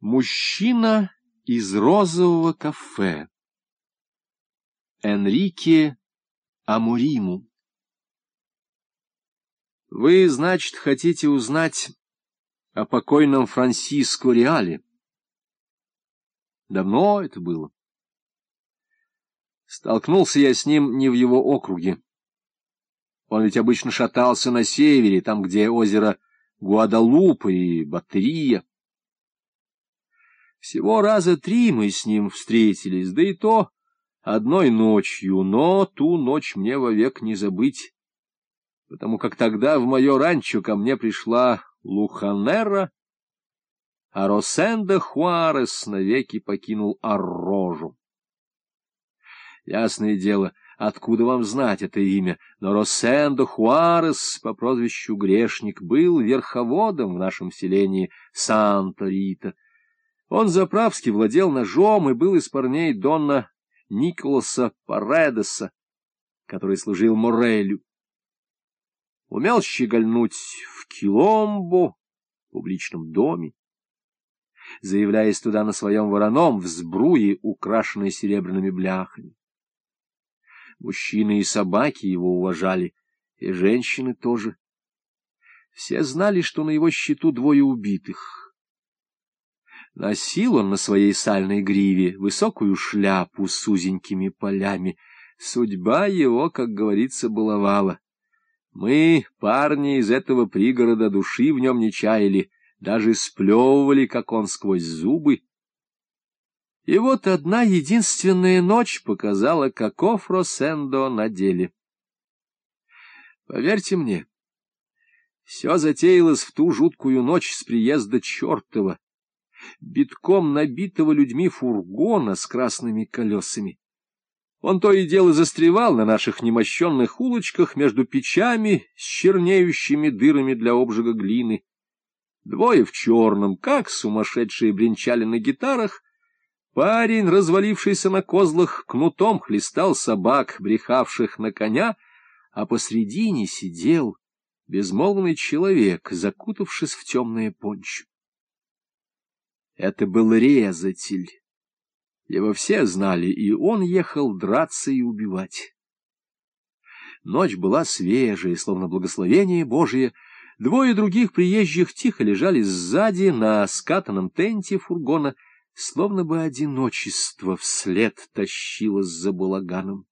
Мужчина из розового кафе. Энрике Амуриму. Вы, значит, хотите узнать о покойном Франсиско Реале? Давно это было. Столкнулся я с ним не в его округе. Он ведь обычно шатался на севере, там, где озеро Гуадалупа и Баттерия. Всего раза три мы с ним встретились, да и то одной ночью, но ту ночь мне вовек не забыть, потому как тогда в мое ранчо ко мне пришла Луханера, а Росенда Хуарес навеки покинул Аррожу. Ясное дело, откуда вам знать это имя, но Росендо Хуарес по прозвищу Грешник был верховодом в нашем селении Санта-Рита — он заправски владел ножом и был из парней Донна Николаса Паредеса, который служил Морелю. Умел щегольнуть в Киломбо, публичном доме, заявляясь туда на своем вороном в сбруе, украшенной серебряными бляхами. Мужчины и собаки его уважали, и женщины тоже. Все знали, что на его счету двое убитых — Носил он на своей сальной гриве высокую шляпу с узенькими полями. Судьба его, как говорится, баловала. Мы, парни из этого пригорода, души в нем не чаяли, даже сплевывали, как он сквозь зубы. И вот одна единственная ночь показала, каков Росендо на деле. Поверьте мне, все затеялось в ту жуткую ночь с приезда чертова, битком набитого людьми фургона с красными колесами. Он то и дело застревал на наших немощенных улочках между печами с чернеющими дырами для обжига глины. Двое в черном, как сумасшедшие бренчали на гитарах. Парень, развалившийся на козлах, кнутом хлестал собак, брехавших на коня, а посредине сидел безмолвный человек, закутавшись в темное пончо. Это был резатель. Его все знали, и он ехал драться и убивать. Ночь была свежая, словно благословение Божие. Двое других приезжих тихо лежали сзади на скатанном тенте фургона, словно бы одиночество вслед тащилось за балаганом.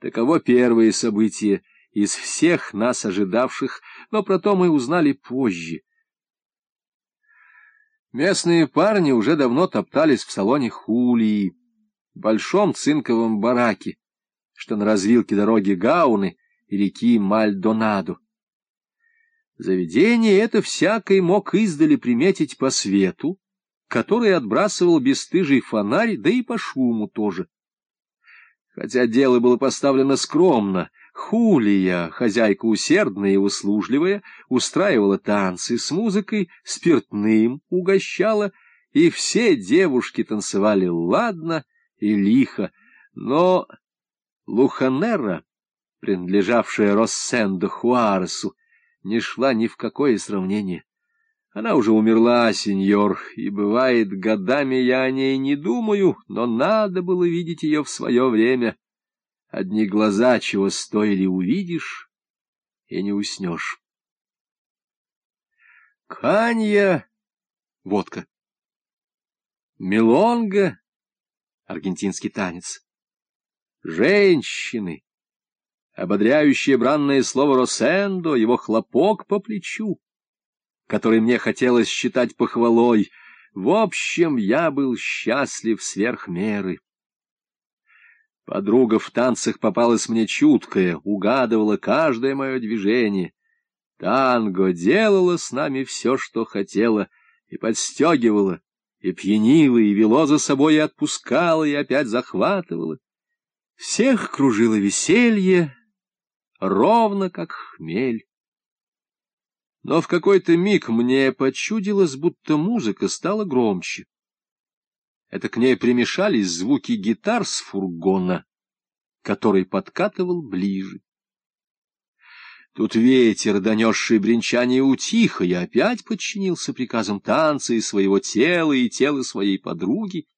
Таково первое событие из всех нас ожидавших, но про то мы узнали позже — Местные парни уже давно топтались в салоне Хулии, большом цинковом бараке, что на развилке дороги Гауны и реки Мальдонадо. Заведение это всякий мог издали приметить по свету, который отбрасывал бесстыжий фонарь, да и по шуму тоже. Хотя дело было поставлено скромно — Хулия, хозяйка усердная и услужливая, устраивала танцы с музыкой, спиртным угощала, и все девушки танцевали ладно и лихо, но Луханера, принадлежавшая Россендо Хуаресу, не шла ни в какое сравнение. Она уже умерла, сеньор, и, бывает, годами я о ней не думаю, но надо было видеть ее в свое время. Одни глаза чего стоили увидишь, и не уснешь. Канья — водка. Мелонга — аргентинский танец. Женщины — ободряющее бранное слово Росендо, его хлопок по плечу, который мне хотелось считать похвалой. В общем, я был счастлив сверх меры. Подруга в танцах попалась мне чуткая, угадывала каждое мое движение. Танго делала с нами все, что хотела, и подстегивала, и пьянила, и вело за собой, и отпускала, и опять захватывала. Всех кружило веселье, ровно как хмель. Но в какой-то миг мне почудилось, будто музыка стала громче. Это к ней примешались звуки гитар с фургона, который подкатывал ближе. Тут ветер, донесший бренчание, утих, и я опять подчинился приказам танца и своего тела, и тела своей подруги.